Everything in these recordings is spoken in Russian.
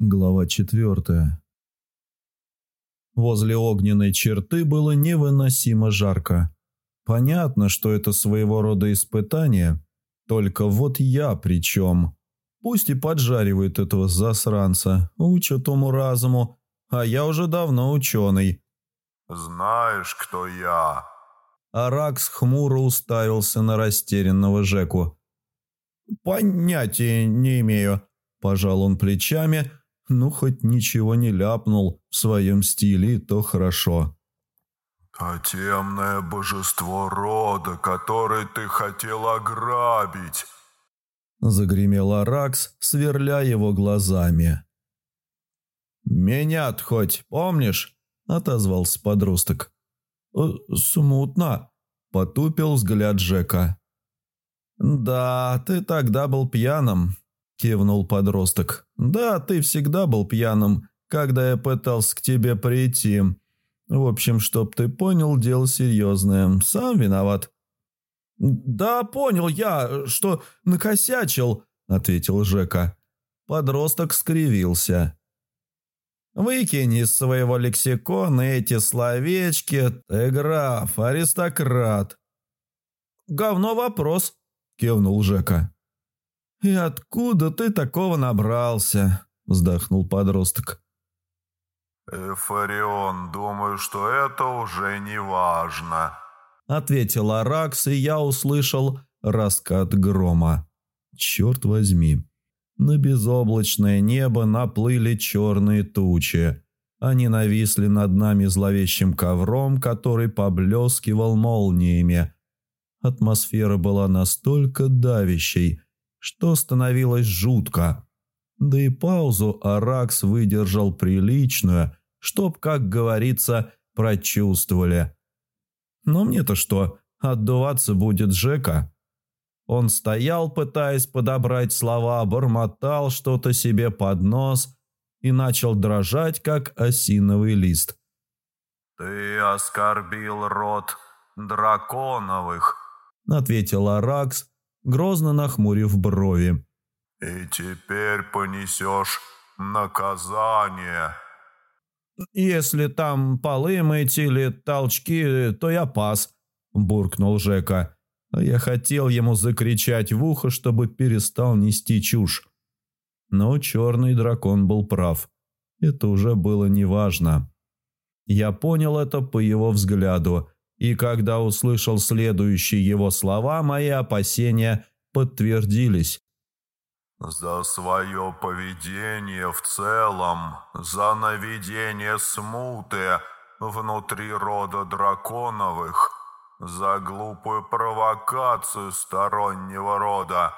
Глава четвертая. Возле огненной черты было невыносимо жарко. Понятно, что это своего рода испытание, только вот я при чем. Пусть и поджаривают этого засранца, учат уму-разуму, а я уже давно ученый. «Знаешь, кто я?» Аракс хмуро уставился на растерянного Жеку. «Понятия не имею», – пожал он плечами, ну, хоть ничего не ляпнул в своем стиле, то хорошо. «А темное божество рода, который ты хотел ограбить!» Загремел Аракс, сверля его глазами. «Меня-то хоть помнишь?» – отозвался подросток. «Э, «Смутно», – потупил взгляд Джека. «Да, ты тогда был пьяным, кивнул подросток. «Да, ты всегда был пьяным, когда я пытался к тебе прийти. В общем, чтоб ты понял, дело серьезное. Сам виноват». «Да, понял я, что накосячил», — ответил Жека. Подросток скривился. «Выкинь из своего лексикона эти словечки, ты граф, аристократ». «Говно вопрос», — кивнул Жека. «И откуда ты такого набрался?» – вздохнул подросток. «Эфарион, думаю, что это уже не важно», – ответил Аракс, и я услышал раскат грома. «Черт возьми!» На безоблачное небо наплыли черные тучи. Они нависли над нами зловещим ковром, который поблескивал молниями. Атмосфера была настолько давящей – что становилось жутко. Да и паузу Аракс выдержал приличную, чтоб, как говорится, прочувствовали. Но мне-то что, отдуваться будет Жека? Он стоял, пытаясь подобрать слова, бормотал что-то себе под нос и начал дрожать, как осиновый лист. «Ты оскорбил род драконовых», — ответил Аракс, грозно нахмурив брови. «И теперь понесешь наказание». «Если там полы мыть или толчки, то я пас», – буркнул Жека. Я хотел ему закричать в ухо, чтобы перестал нести чушь. Но черный дракон был прав. Это уже было неважно. Я понял это по его взгляду – и когда услышал следующие его слова, мои опасения подтвердились. «За свое поведение в целом, за наведение смуты внутри рода драконовых, за глупую провокацию стороннего рода,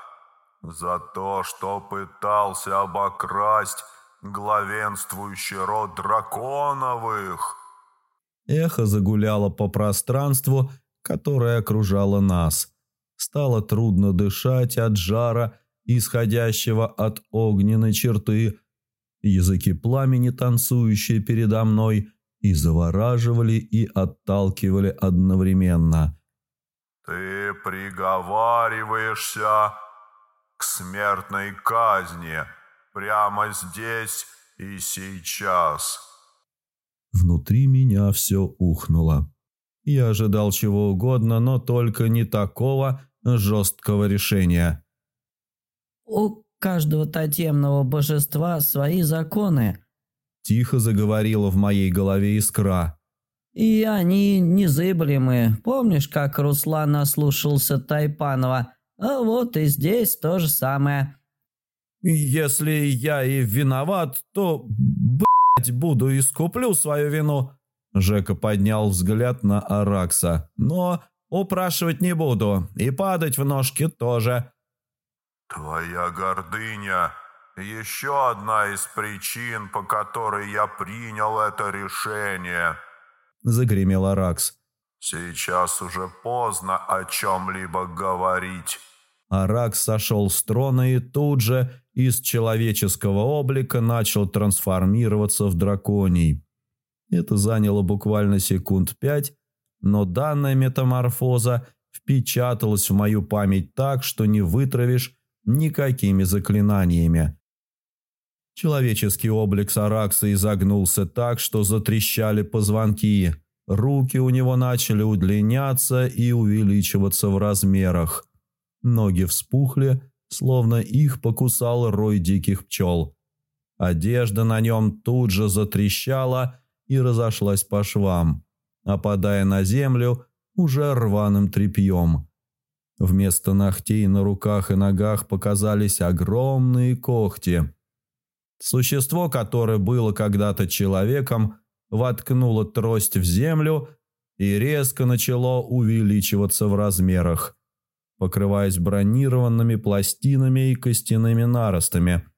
за то, что пытался обокрасть главенствующий род драконовых». Эхо загуляло по пространству, которое окружало нас. Стало трудно дышать от жара, исходящего от огненной черты. Языки пламени, танцующие передо мной, и завораживали, и отталкивали одновременно. «Ты приговариваешься к смертной казни прямо здесь и сейчас». Внутри меня все ухнуло. Я ожидал чего угодно, но только не такого жесткого решения. «У каждого тотемного божества свои законы», – тихо заговорила в моей голове искра. «И они незыблемы. Помнишь, как Руслан наслушался Тайпанова? А вот и здесь то же самое». «Если я и виноват, то, буду искуплю свою вину». Жека поднял взгляд на Аракса. «Но упрашивать не буду, и падать в ножки тоже». «Твоя гордыня – еще одна из причин, по которой я принял это решение», – загремел Аракс. «Сейчас уже поздно о чем-либо говорить». Аракс сошел с трона и тут же из человеческого облика начал трансформироваться в драконий. Это заняло буквально секунд пять, но данная метаморфоза впечаталась в мою память так, что не вытравишь никакими заклинаниями. Человеческий облик Саракса изогнулся так, что затрещали позвонки. Руки у него начали удлиняться и увеличиваться в размерах. Ноги вспухли, словно их покусал рой диких пчел. Одежда на нем тут же затрещала и разошлась по швам, опадая на землю уже рваным тряпьем. Вместо ногтей на руках и ногах показались огромные когти. Существо, которое было когда-то человеком, воткнуло трость в землю и резко начало увеличиваться в размерах, покрываясь бронированными пластинами и костяными наростами.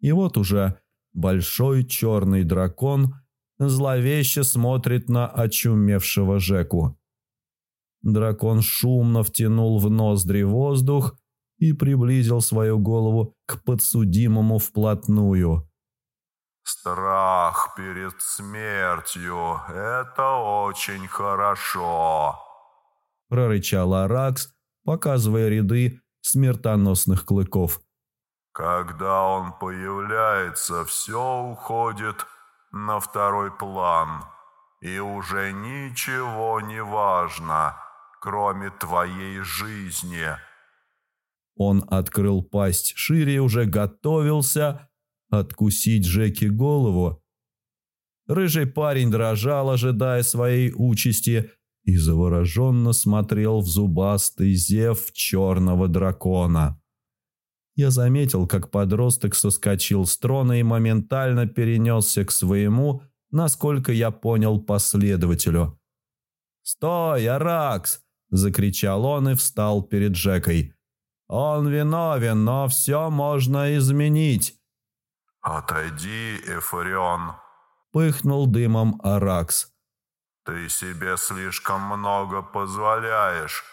И вот уже большой черный дракон зловеще смотрит на очумевшего Жеку. Дракон шумно втянул в ноздри воздух и приблизил свою голову к подсудимому вплотную. «Страх перед смертью – это очень хорошо», – прорычал Аракс, показывая ряды смертоносных клыков. «Когда он появляется, все уходит на второй план, и уже ничего не важно» кроме твоей жизни». Он открыл пасть шире и уже готовился откусить Джеки голову. Рыжий парень дрожал, ожидая своей участи, и завороженно смотрел в зубастый зев черного дракона. Я заметил, как подросток соскочил с трона и моментально перенесся к своему, насколько я понял, последователю. «Стой, Аракс!» – закричал он и встал перед Джекой. «Он виновен, но все можно изменить». «Отойди, Эфорион», – пыхнул дымом Аракс. «Ты себе слишком много позволяешь.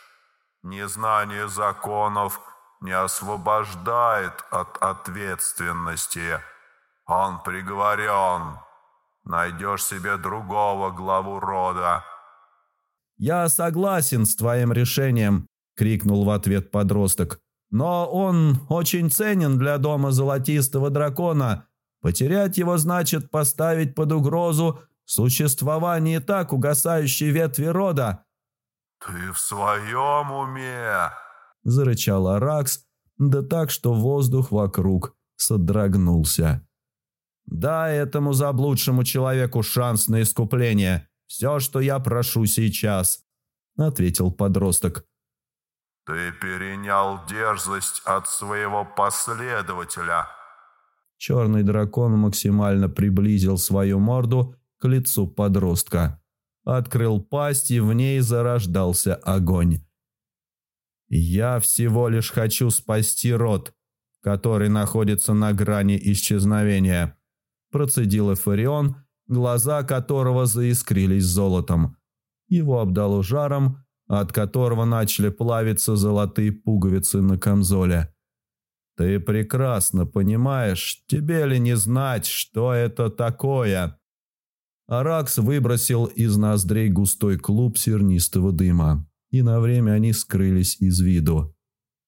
Незнание законов не освобождает от ответственности. Он приговорен. Найдешь себе другого главу рода». «Я согласен с твоим решением», – крикнул в ответ подросток. «Но он очень ценен для дома золотистого дракона. Потерять его значит поставить под угрозу существование так угасающей ветви рода». «Ты в своем уме?» – зарычал Аракс, да так, что воздух вокруг содрогнулся. «Дай этому заблудшему человеку шанс на искупление. «Все, что я прошу сейчас», — ответил подросток. «Ты перенял дерзость от своего последователя». Черный дракон максимально приблизил свою морду к лицу подростка. Открыл пасть, и в ней зарождался огонь. «Я всего лишь хочу спасти род, который находится на грани исчезновения», процедил Эфарион, глаза которого заискрились золотом. Его обдало жаром, от которого начали плавиться золотые пуговицы на камзоле. «Ты прекрасно понимаешь, тебе ли не знать, что это такое?» Аракс выбросил из ноздрей густой клуб сернистого дыма, и на время они скрылись из виду.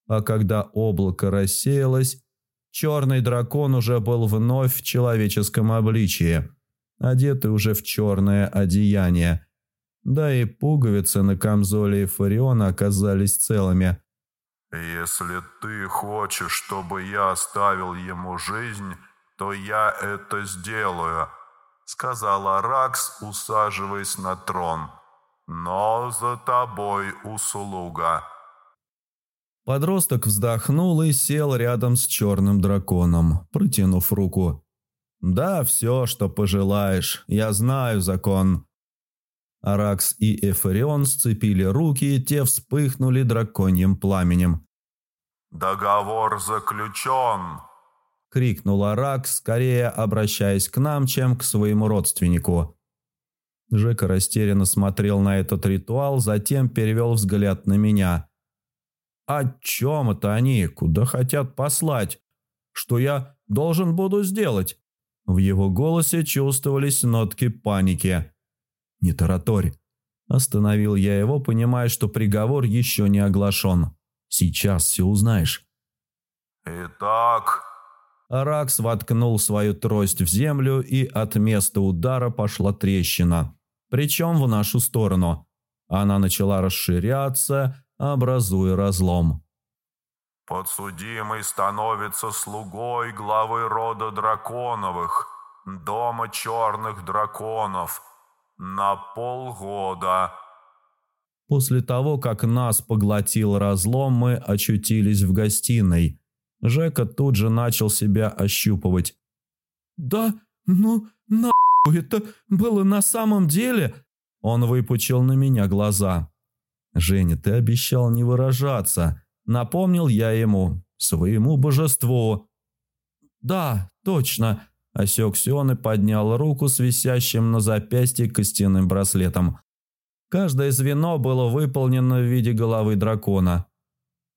А когда облако рассеялось, черный дракон уже был вновь в человеческом обличии – одетый уже в черное одеяние. Да и пуговицы на камзоле Фариона оказались целыми. «Если ты хочешь, чтобы я оставил ему жизнь, то я это сделаю», — сказала Ракс, усаживаясь на трон. «Но за тобой услуга». Подросток вздохнул и сел рядом с черным драконом, протянув руку. «Да, все, что пожелаешь. Я знаю закон». Аракс и Эфарион сцепили руки, и те вспыхнули драконьим пламенем. «Договор заключен!» — крикнул Аракс, скорее обращаясь к нам, чем к своему родственнику. Жека растерянно смотрел на этот ритуал, затем перевел взгляд на меня. «О чем это они? Куда хотят послать? Что я должен буду сделать?» В его голосе чувствовались нотки паники. «Не тараторь!» Остановил я его, понимая, что приговор еще не оглашен. «Сейчас все узнаешь». «Итак, Ракс воткнул свою трость в землю, и от места удара пошла трещина. Причем в нашу сторону. Она начала расширяться, образуя разлом. «Подсудимый становится слугой главы рода драконовых, дома черных драконов, на полгода». После того, как нас поглотил разлом, мы очутились в гостиной. Жека тут же начал себя ощупывать. «Да, ну, нахуй это было на самом деле?» Он выпучил на меня глаза. «Женя, ты обещал не выражаться», — напомнил я ему, своему божеству. «Да, точно», — осекся он и поднял руку с висящим на запястье костяным браслетом. Каждое звено было выполнено в виде головы дракона.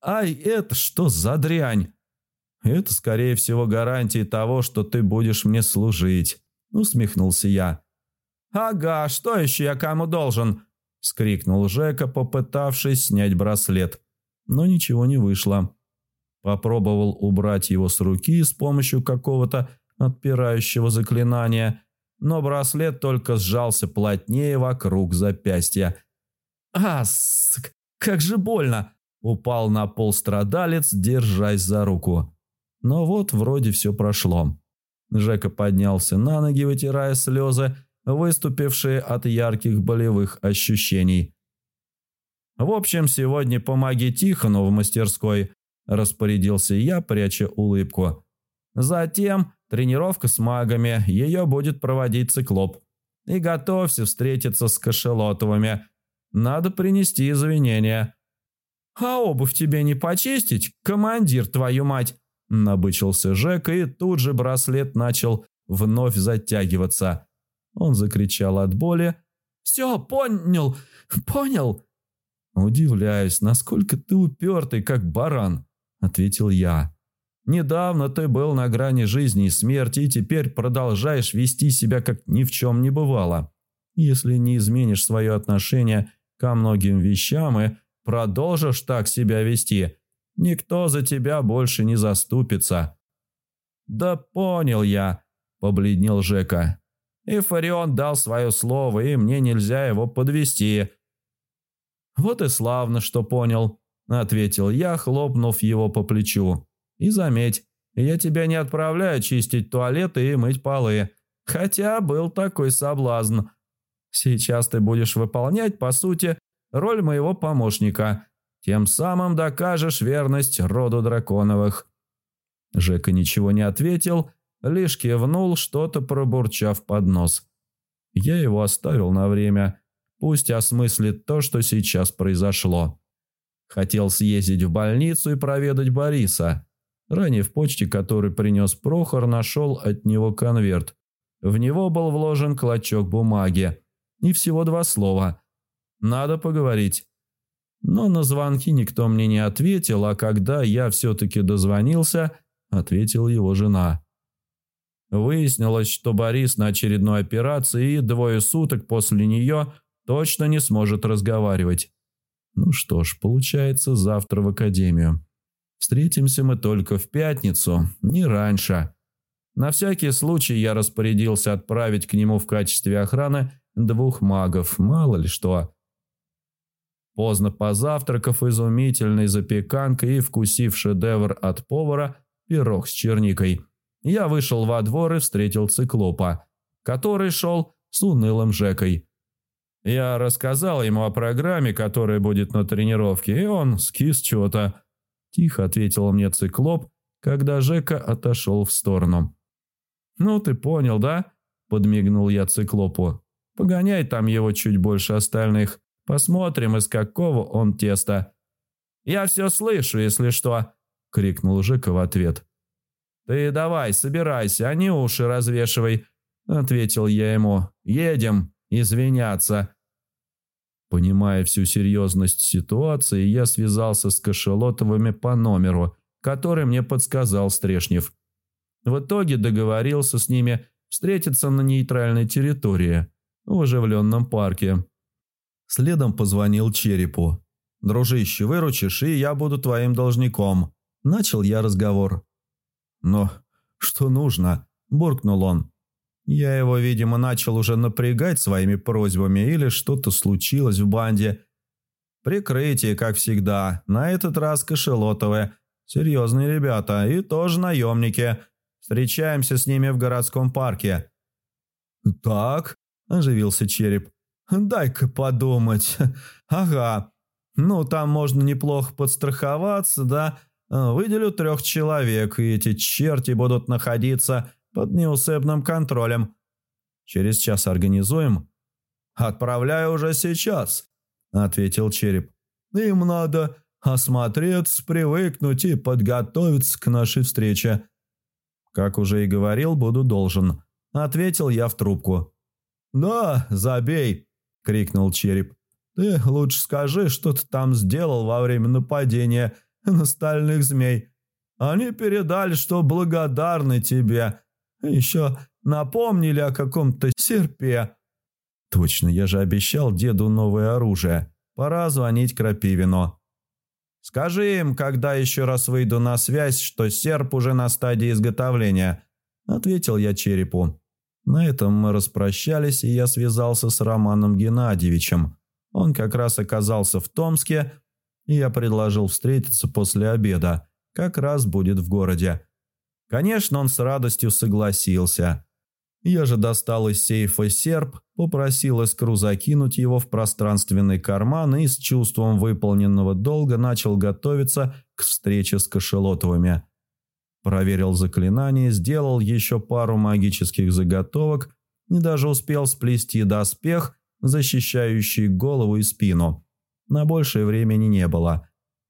«Ай, это что за дрянь?» «Это, скорее всего, гарантия того, что ты будешь мне служить», — усмехнулся я. «Ага, что еще я кому должен?» — скрикнул Жека, попытавшись снять браслет. Но ничего не вышло. Попробовал убрать его с руки с помощью какого-то отпирающего заклинания, но браслет только сжался плотнее вокруг запястья. «Ас, как же больно!» — упал на пол страдалец, держась за руку. Но вот вроде все прошло. Жека поднялся на ноги, вытирая слезы, выступившие от ярких болевых ощущений. «В общем, сегодня помоги Тихону в мастерской», – распорядился я, пряча улыбку. «Затем тренировка с магами, ее будет проводить циклоп. И готовься встретиться с кошелотовыми. Надо принести извинения». «А обувь тебе не почистить, командир, твою мать?» Набычился Жека, и тут же браслет начал вновь затягиваться. Он закричал от боли. «Все, понял, понял!» «Удивляюсь, насколько ты упертый, как баран», — ответил я. «Недавно ты был на грани жизни и смерти, и теперь продолжаешь вести себя, как ни в чем не бывало. Если не изменишь свое отношение ко многим вещам и продолжишь так себя вести, Никто за тебя больше не заступится». «Да понял я», – побледнел Жека. «И Фарион дал свое слово, и мне нельзя его подвести». «Вот и славно, что понял», – ответил я, хлопнув его по плечу. «И заметь, я тебя не отправляю чистить туалеты и мыть полы, хотя был такой соблазн. Сейчас ты будешь выполнять, по сути, роль моего помощника, тем самым докажешь верность роду драконовых». Жека ничего не ответил, лишь кивнул, что-то пробурчав под нос. Я его оставил на время, пусть осмыслит то, что сейчас произошло. Хотел съездить в больницу и проведать Бориса. Ранее в почте, который принес Прохор, нашел от него конверт. В него был вложен клочок бумаги. И всего два слова. «Надо поговорить». Но на звонки никто мне не ответил, а когда я все-таки дозвонился, ответила его жена. Выяснилось, что Борис на очередной операции и двое суток после нее точно не сможет разговаривать. Ну что ж, получается, завтра в академию. Встретимся мы только в пятницу, не раньше. На всякий случай я распорядился отправить к нему в качестве охраны двух магов, мало ли что. Поздно позавтракав изумительной запеканкой и вкусив шедевр от повара пирог с черникой, я вышел во двор и встретил циклопа, который шел с унылым Жекой. Я рассказал ему о программе, которая будет на тренировке, и он скис что-то. Тихо ответил мне циклоп, когда Жека отошел в сторону. «Ну, ты понял, да?» – подмигнул я циклопу. «Погоняй там его чуть больше остальных. Посмотрим, из какого он теста». «Я все слышу, если что», — крикнул Жека в ответ. «Ты давай, собирайся, а не уши развешивай», — ответил я ему. «Едем извиняться». Понимая всю серьезность ситуации, я связался с Кошелотовыми по номеру, который мне подсказал Стрешнев. В итоге договорился с ними встретиться на нейтральной территории, в оживленном парке. Следом позвонил Черепу. «Дружище, выручишь, и я буду твоим должником». Начал я разговор. «Но «Что нужно?» – буркнул он. Я его, видимо, начал уже напрягать своими просьбами или что-то случилось в банде. Прикрытие, как всегда, на этот раз кошелотовое. Серьезные ребята и тоже наемники. Встречаемся с ними в городском парке. «Так», – оживился череп. «Дай-ка подумать. Ага. Ну, там можно неплохо подстраховаться, да? Выделю трех человек, и эти черти будут находиться под неусыпным контролем. Через час организуем?» «Отправляю уже сейчас», – ответил череп. «Им надо осмотреться, привыкнуть и подготовиться к нашей встрече». «Как уже и говорил, буду должен», – ответил я в трубку. «Да, забей», – крикнул череп. «Ты лучше скажи, что ты там сделал во время нападения на стальных змей. Они передали, что благодарны тебе. Еще напомнили о каком-то серпе». «Точно, я же обещал деду новое оружие. Пора звонить Крапивину». «Скажи им, когда еще раз выйду на связь, что серп уже на стадии изготовления», – ответил я черепу. На этом мы распрощались, и я связался с Романом Геннадьевичем. Он как раз оказался в Томске, и я предложил встретиться после обеда. Как раз будет в городе. Конечно, он с радостью согласился. Я же достал из сейфа серп, попросил искру закинуть его в пространственный карман и с чувством выполненного долга начал готовиться к встрече с Кошелотовыми. Проверил заклинание, сделал еще пару магических заготовок и даже успел сплести доспех, защищающий голову и спину. На большее времени не было.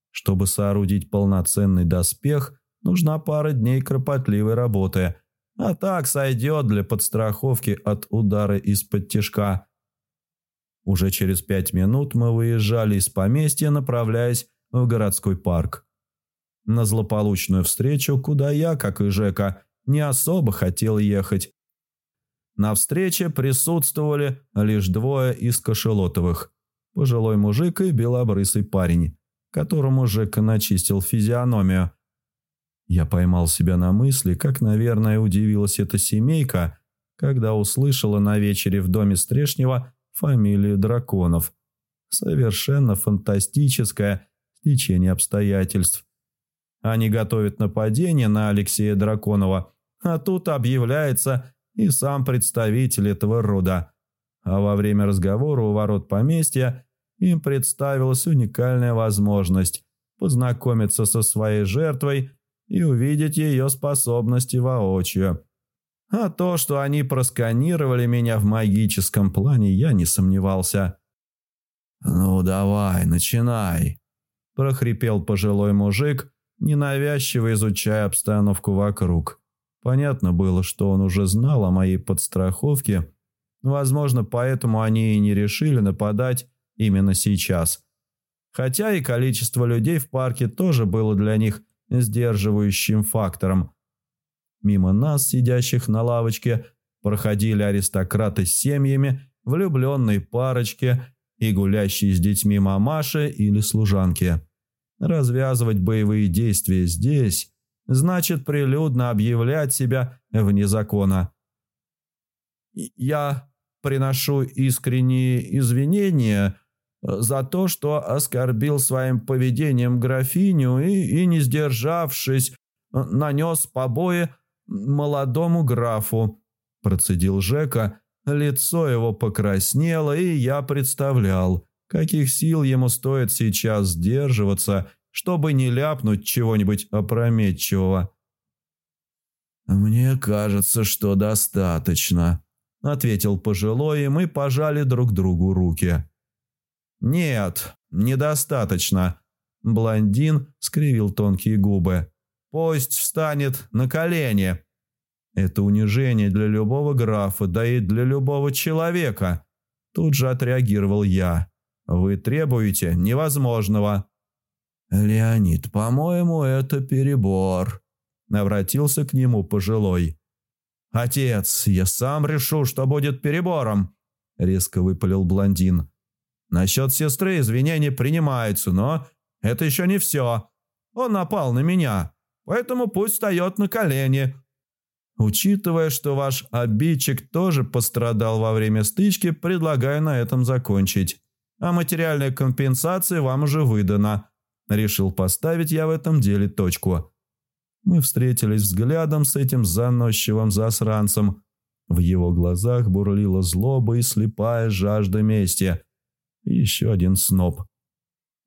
Чтобы соорудить полноценный доспех, нужна пара дней кропотливой работы, а так сойдет для подстраховки от удара из-под тяжка. Уже через пять минут мы выезжали из поместья, направляясь в городской парк на злополучную встречу, куда я, как и Жека, не особо хотел ехать. На встрече присутствовали лишь двое из Кошелотовых. Пожилой мужик и белобрысый парень, которому Жека начистил физиономию. Я поймал себя на мысли, как, наверное, удивилась эта семейка, когда услышала на вечере в доме Стрешнева фамилию драконов. Совершенно фантастическое течение обстоятельств. Они готовят нападение на Алексея Драконова, а тут объявляется и сам представитель этого рода. А во время разговора у ворот поместья им представилась уникальная возможность познакомиться со своей жертвой и увидеть ее способности воочию. А то, что они просканировали меня в магическом плане, я не сомневался. «Ну давай, начинай», – прохрипел пожилой мужик, ненавязчиво изучая обстановку вокруг. Понятно было, что он уже знал о моей подстраховке, возможно, поэтому они и не решили нападать именно сейчас. Хотя и количество людей в парке тоже было для них сдерживающим фактором. Мимо нас, сидящих на лавочке, проходили аристократы с семьями, влюбленные парочки и гулящие с детьми мамаши или служанки. Развязывать боевые действия здесь значит прилюдно объявлять себя вне закона. Я приношу искренние извинения за то, что оскорбил своим поведением графиню и, и не сдержавшись, нанес побои молодому графу, процедил Жека. Лицо его покраснело, и я представлял, каких сил ему стоит сейчас сдерживаться, чтобы не ляпнуть чего-нибудь опрометчивого. «Мне кажется, что достаточно», — ответил пожилой, и мы пожали друг другу руки. «Нет, недостаточно», — блондин скривил тонкие губы. «Пусть встанет на колени». Это унижение для любого графа, да и для любого человека. Тут же отреагировал я. Вы требуете невозможного». «Леонид, по-моему, это перебор», — обратился к нему пожилой. «Отец, я сам решу, что будет перебором», — резко выпалил блондин. «Насчет сестры извинения принимаются, но это еще не все. Он напал на меня, поэтому пусть встает на колени». Учитывая, что ваш обидчик тоже пострадал во время стычки, предлагаю на этом закончить. А материальная компенсация вам уже выдана. Решил поставить я в этом деле точку. Мы встретились взглядом с этим заносчивым засранцем. В его глазах бурлила злоба и слепая жажда мести. Еще один сноб.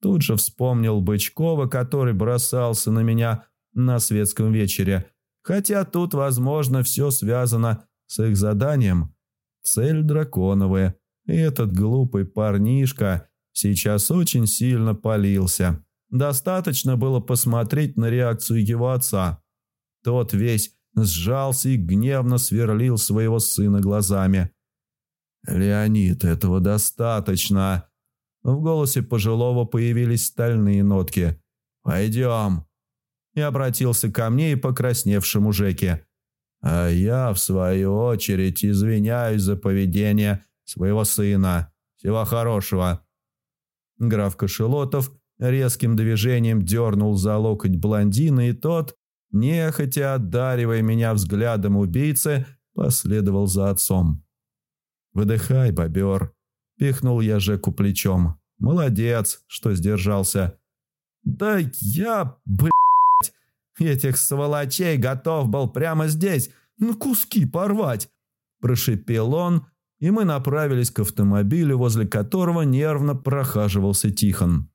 Тут же вспомнил Бычкова, который бросался на меня на светском вечере. Хотя тут, возможно, все связано с их заданием. Цель драконовая. Этот глупый парнишка сейчас очень сильно палился. Достаточно было посмотреть на реакцию его отца. Тот весь сжался и гневно сверлил своего сына глазами. «Леонид, этого достаточно!» В голосе пожилого появились стальные нотки. «Пойдем!» И обратился ко мне и покрасневшему Жеке. «А я, в свою очередь, извиняюсь за поведение своего сына. Всего хорошего!» Граф Кошелотов резким движением дернул за локоть блондина, и тот, нехотя одаривая меня взглядом убийцы, последовал за отцом. «Выдыхай, бобер!» – пихнул я Жеку плечом. «Молодец, что сдержался!» «Да я, блядь, этих сволочей готов был прямо здесь на куски порвать!» – прошипел он, и мы направились к автомобилю, возле которого нервно прохаживался Тихон.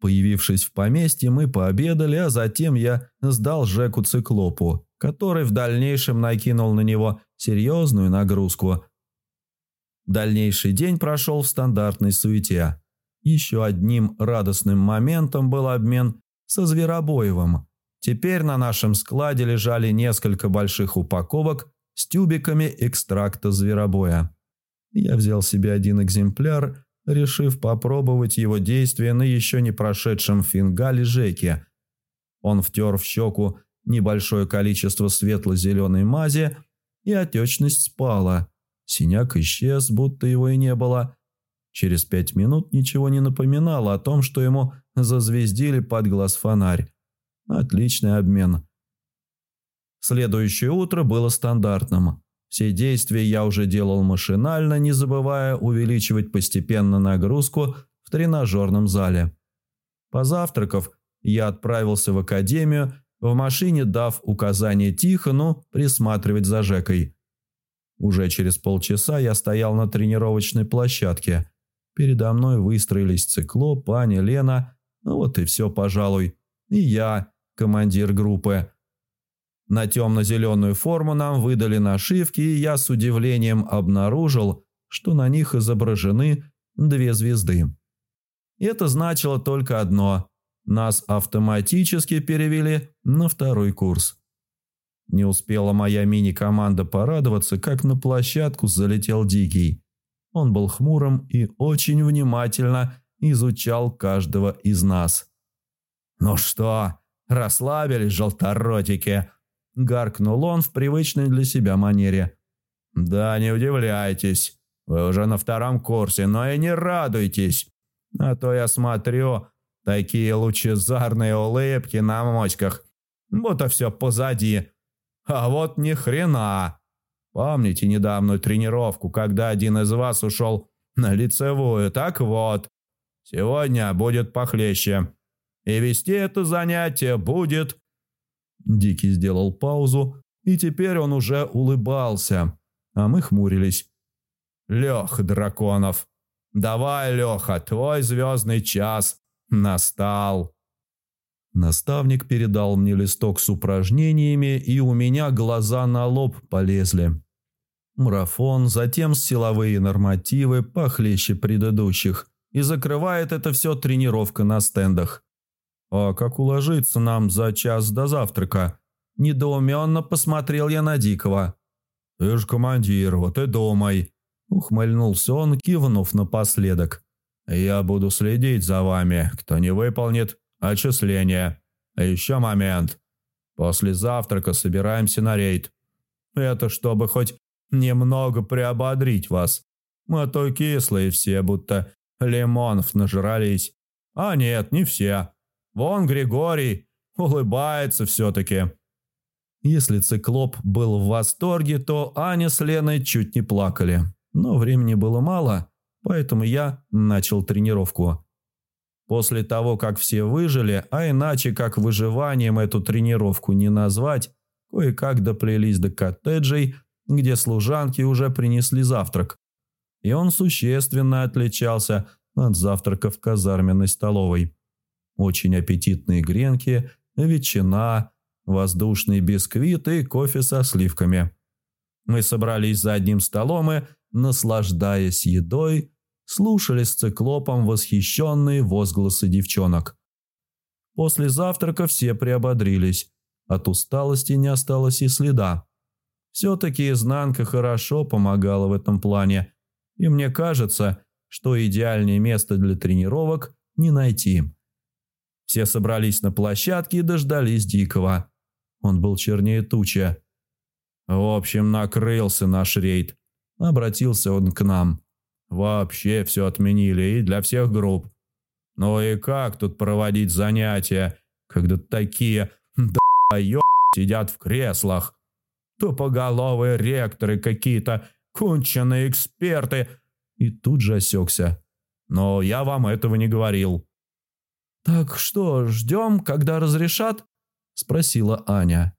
Появившись в поместье, мы пообедали, а затем я сдал Жеку циклопу, который в дальнейшем накинул на него серьезную нагрузку. Дальнейший день прошел в стандартной суете. Еще одним радостным моментом был обмен со Зверобоевым. Теперь на нашем складе лежали несколько больших упаковок с тюбиками экстракта зверобоя. Я взял себе один экземпляр решив попробовать его действие на еще не прошедшем фингале Жеке. Он втер в щеку небольшое количество светло-зеленой мази, и отечность спала. Синяк исчез, будто его и не было. Через пять минут ничего не напоминало о том, что ему зазвездили под глаз фонарь. Отличный обмен. Следующее утро было стандартным. Все действия я уже делал машинально, не забывая увеличивать постепенно нагрузку в тренажерном зале. Позавтракав, я отправился в академию, в машине дав указание Тихону присматривать за Жекой. Уже через полчаса я стоял на тренировочной площадке. Передо мной выстроились Циклоп, Аня, Лена, ну вот и все, пожалуй. И я, командир группы. На темно-зеленую форму нам выдали нашивки, и я с удивлением обнаружил, что на них изображены две звезды. Это значило только одно – нас автоматически перевели на второй курс. Не успела моя мини-команда порадоваться, как на площадку залетел Дикий. Он был хмурым и очень внимательно изучал каждого из нас. «Ну что, расслабились, желторотики?» Гаркнул он в привычной для себя манере. «Да не удивляйтесь. Вы уже на втором курсе, но и не радуйтесь. А то я смотрю, такие лучезарные улыбки на моськах, будто все позади. А вот ни хрена. Помните недавнюю тренировку, когда один из вас ушел на лицевую? Так вот, сегодня будет похлеще. И вести это занятие будет Дикий сделал паузу, и теперь он уже улыбался, а мы хмурились. «Лех, драконов! Давай, Леха, твой звездный час настал!» Наставник передал мне листок с упражнениями, и у меня глаза на лоб полезли. Марафон, затем силовые нормативы похлеще предыдущих, и закрывает это все тренировка на стендах. «А как уложиться нам за час до завтрака?» Недоуменно посмотрел я на Дикого. «Ты ж командир, вот и думай», — ухмыльнулся он, кивнув напоследок. «Я буду следить за вами, кто не выполнит отчисление. Еще момент. После завтрака собираемся на рейд. Это чтобы хоть немного приободрить вас. Мы то кислые все, будто лимонов нажрались. А нет, не все. Вон Григорий улыбается все-таки». Если циклоп был в восторге, то Аня с Леной чуть не плакали. Но времени было мало, поэтому я начал тренировку. После того, как все выжили, а иначе как выживанием эту тренировку не назвать, кое-как доплелись до коттеджей, где служанки уже принесли завтрак. И он существенно отличался от завтрака в казарменной столовой. Очень аппетитные гренки, ветчина, воздушный бисквит и кофе со сливками. Мы собрались за одним столом и, наслаждаясь едой, слушали с циклопом восхищенные возгласы девчонок. После завтрака все приободрились. От усталости не осталось и следа. Все-таки изнанка хорошо помогала в этом плане, и мне кажется, что идеальное место для тренировок не найти. Все собрались на площадке и дождались Дикого. Он был чернее тучи. «В общем, накрылся наш рейд», — обратился он к нам. Вообще все отменили и для всех групп. Ну и как тут проводить занятия, когда такие да сидят в креслах? Тупоголовые ректоры какие-то, конченые эксперты. И тут же осекся. Но я вам этого не говорил. «Так что, ждем, когда разрешат?» – спросила Аня.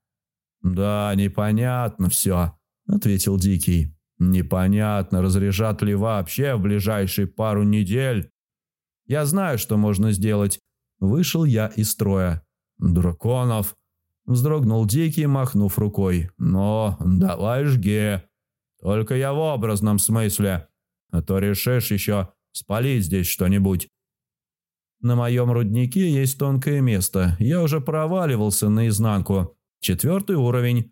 «Да, непонятно все», – ответил Дикий. Непонятно, разряжат ли вообще в ближайшие пару недель. Я знаю, что можно сделать. Вышел я из строя. Драконов. Вздрогнул Дикий, махнув рукой. Но давай жги. Только я в образном смысле. А то решишь еще спалить здесь что-нибудь. На моем руднике есть тонкое место. Я уже проваливался наизнанку. Четвертый уровень.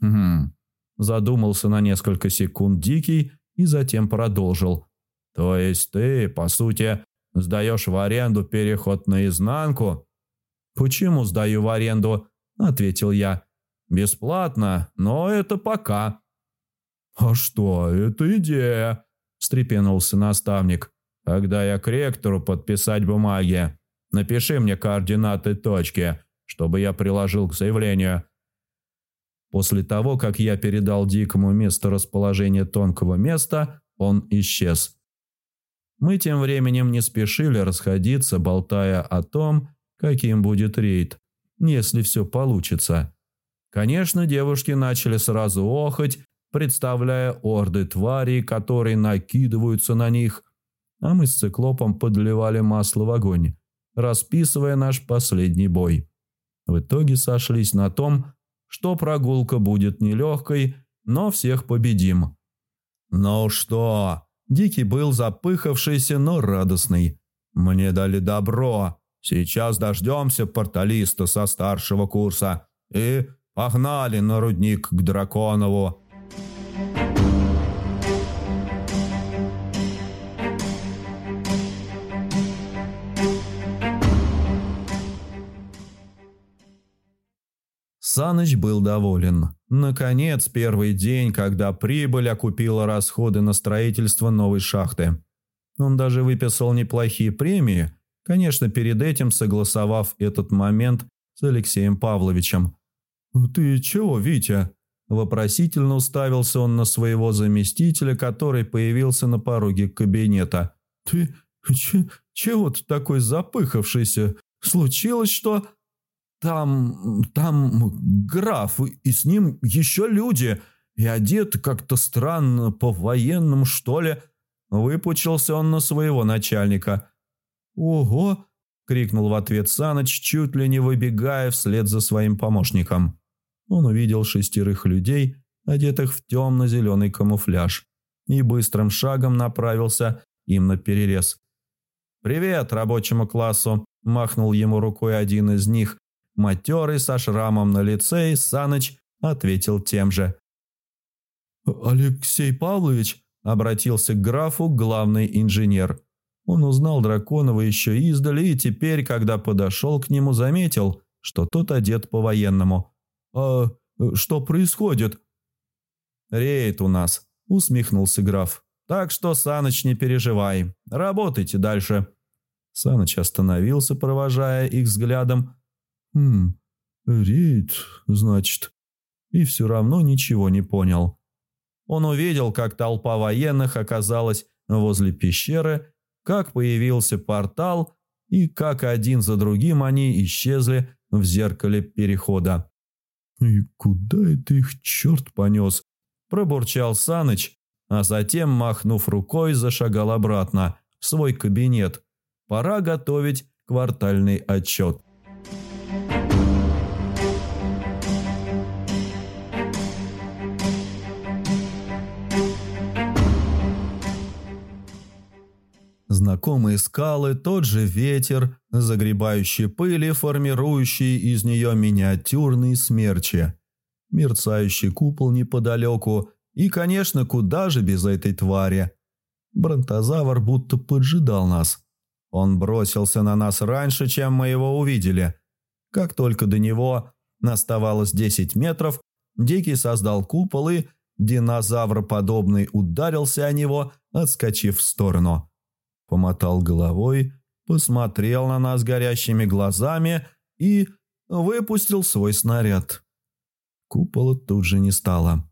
Хм. Задумался на несколько секунд Дикий и затем продолжил. «То есть ты, по сути, сдаешь в аренду переход наизнанку?» «Почему сдаю в аренду?» – ответил я. «Бесплатно, но это пока». «А что, это идея?» – встрепенулся наставник. «Когда я к ректору подписать бумаги, напиши мне координаты точки, чтобы я приложил к заявлению. После того, как я передал Дикому место расположения тонкого места, он исчез. Мы тем временем не спешили расходиться, болтая о том, каким будет рейд, если все получится. Конечно, девушки начали сразу охать, представляя орды тварей, которые накидываются на них, а мы с циклопом подливали масло в огонь, расписывая наш последний бой. В итоге сошлись на том, что прогулка будет нелегкой, но всех победим. «Ну что?» Дикий был запыхавшийся, но радостный. «Мне дали добро. Сейчас дождемся порталиста со старшего курса. И погнали на рудник к Драконову». Саныч был доволен. Наконец, первый день, когда прибыль окупила расходы на строительство новой шахты. Он даже выписал неплохие премии, конечно, перед этим согласовав этот момент с Алексеем Павловичем. «Ты чего, Витя?» Вопросительно уставился он на своего заместителя, который появился на пороге кабинета. «Ты че, чего ты такой запыхавшийся? Случилось что?» Там, там граф, и с ним еще люди, и одет как-то странно, по-военному, что ли. Выпучился он на своего начальника. «Ого!» — крикнул в ответ Саныч, чуть ли не выбегая вслед за своим помощником. Он увидел шестерых людей, одетых в темно-зеленый камуфляж, и быстрым шагом направился им на перерез. «Привет рабочему классу!» – махнул ему рукой один из них, Матерый со шрамом на лице и Саныч ответил тем же. «Алексей Павлович?» – обратился к графу главный инженер. Он узнал Драконова еще издали и теперь, когда подошел к нему, заметил, что тот одет по-военному. «А что происходит?» «Рейд у нас», – усмехнулся граф. «Так что, Саныч, не переживай. Работайте дальше». Саныч остановился, провожая их взглядом, «Хм, рейд, значит», и все равно ничего не понял. Он увидел, как толпа военных оказалась возле пещеры, как появился портал и как один за другим они исчезли в зеркале перехода. «И куда это их черт понес?» – пробурчал Саныч, а затем, махнув рукой, зашагал обратно в свой кабинет. «Пора готовить квартальный отчет». Знакомые скалы, тот же ветер, загребающий пыль и формирующий из нее миниатюрные смерчи. Мерцающий купол неподалеку и, конечно, куда же без этой твари. Бронтозавр будто поджидал нас. Он бросился на нас раньше, чем мы его увидели. Как только до него оставалось 10 метров, Дикий создал купол и динозавроподобный ударился о него, отскочив в сторону помотал головой, посмотрел на нас горящими глазами и выпустил свой снаряд. Купола тут же не стало.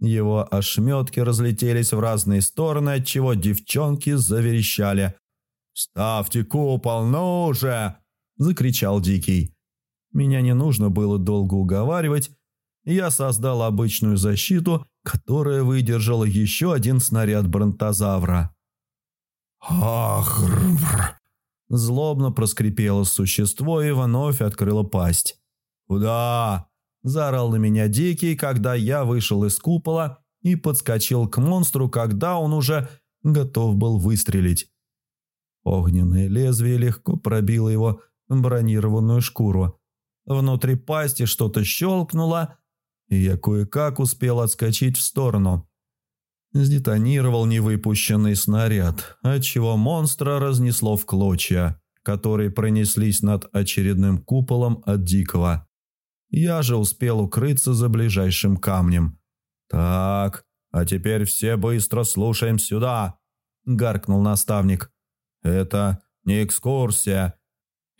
Его ошметки разлетелись в разные стороны, отчего девчонки заверещали. «Ставьте купол, ну же!» – закричал Дикий. Меня не нужно было долго уговаривать. Я создал обычную защиту, которая выдержала еще один снаряд бронтозавра. «Ахрвр!» Злобно проскрипело существо и вновь открыло пасть. «Куда?» – заорал на меня Дикий, когда я вышел из купола и подскочил к монстру, когда он уже готов был выстрелить. Огненное лезвие легко пробило его бронированную шкуру. Внутри пасти что-то щелкнуло, и я кое-как успел отскочить в сторону. Сдетонировал невыпущенный снаряд, отчего монстра разнесло в клочья, которые пронеслись над очередным куполом от Дикого. Я же успел укрыться за ближайшим камнем. «Так, а теперь все быстро слушаем сюда!» – гаркнул наставник. «Это не экскурсия.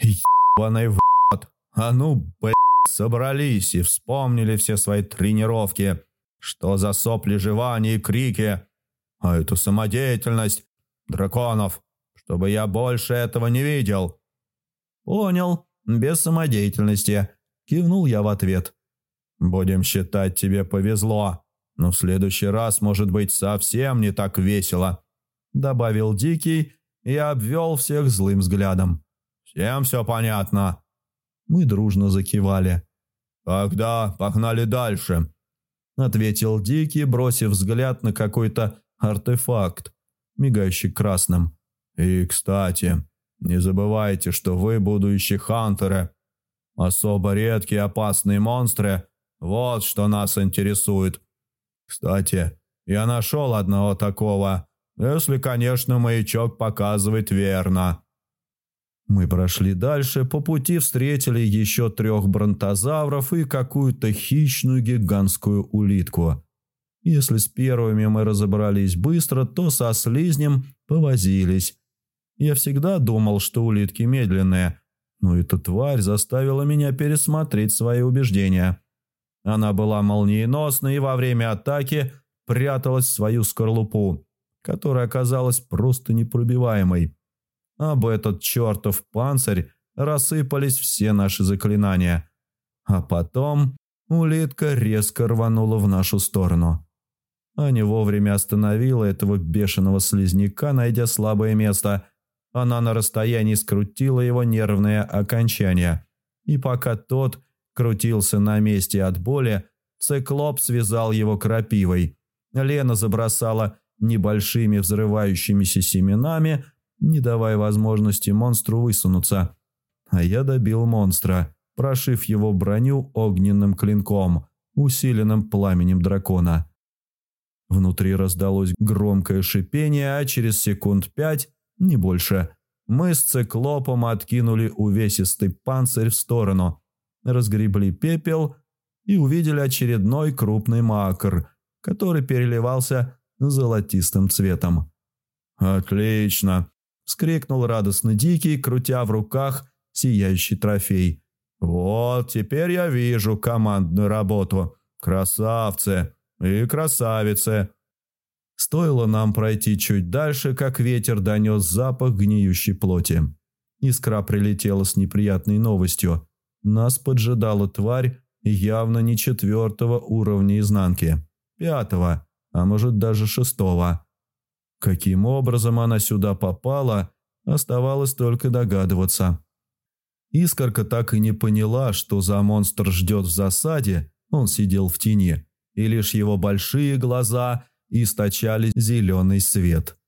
Ебаный в***т. А ну, блядь, собрались и вспомнили все свои тренировки». Что за сопли жевания и крики? А это самодеятельность драконов, чтобы я больше этого не видел. Понял, без самодеятельности. Кивнул я в ответ. Будем считать, тебе повезло. Но в следующий раз может быть совсем не так весело. Добавил Дикий и обвел всех злым взглядом. Всем все понятно. Мы дружно закивали. Тогда погнали дальше ответил Дикий, бросив взгляд на какой-то артефакт, мигающий красным. «И, кстати, не забывайте, что вы будущие хантеры. Особо редкие опасные монстры – вот что нас интересует. Кстати, я нашел одного такого, если, конечно, маячок показывает верно». Мы прошли дальше, по пути встретили еще трех бронтозавров и какую-то хищную гигантскую улитку. Если с первыми мы разобрались быстро, то со слизнем повозились. Я всегда думал, что улитки медленные, но эта тварь заставила меня пересмотреть свои убеждения. Она была молниеносной и во время атаки пряталась в свою скорлупу, которая оказалась просто непробиваемой. Об этот чертов панцирь рассыпались все наши заклинания. А потом улитка резко рванула в нашу сторону. А не вовремя остановила этого бешеного слизняка, найдя слабое место. Она на расстоянии скрутила его нервное окончание. И пока тот крутился на месте от боли, циклоп связал его крапивой. Лена забросала небольшими взрывающимися семенами – не давая возможности монстру высунуться. А я добил монстра, прошив его броню огненным клинком, усиленным пламенем дракона. Внутри раздалось громкое шипение, а через секунд пять, не больше, мы с циклопом откинули увесистый панцирь в сторону, разгребли пепел и увидели очередной крупный макр, который переливался золотистым цветом. «Отлично!» Вскрикнул радостно Дикий, крутя в руках сияющий трофей. «Вот, теперь я вижу командную работу. Красавцы и красавицы. Стоило нам пройти чуть дальше, как ветер донес запах гниющей плоти. Искра прилетела с неприятной новостью. Нас поджидала тварь явно не четвертого уровня изнанки. Пятого, а может даже шестого. Каким образом она сюда попала, оставалось только догадываться. Искорка так и не поняла, что за монстр ждет в засаде, он сидел в тени, и лишь его большие глаза источали зеленый свет.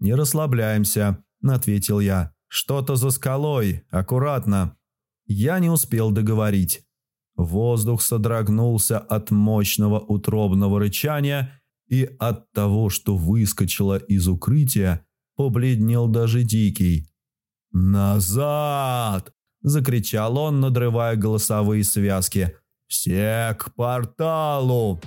«Не расслабляемся», – ответил я. «Что-то за скалой, аккуратно». Я не успел договорить. Воздух содрогнулся от мощного утробного рычания, и от того, что выскочило из укрытия, побледнел даже Дикий. «Назад!» – закричал он, надрывая голосовые связки. «Все к порталу!»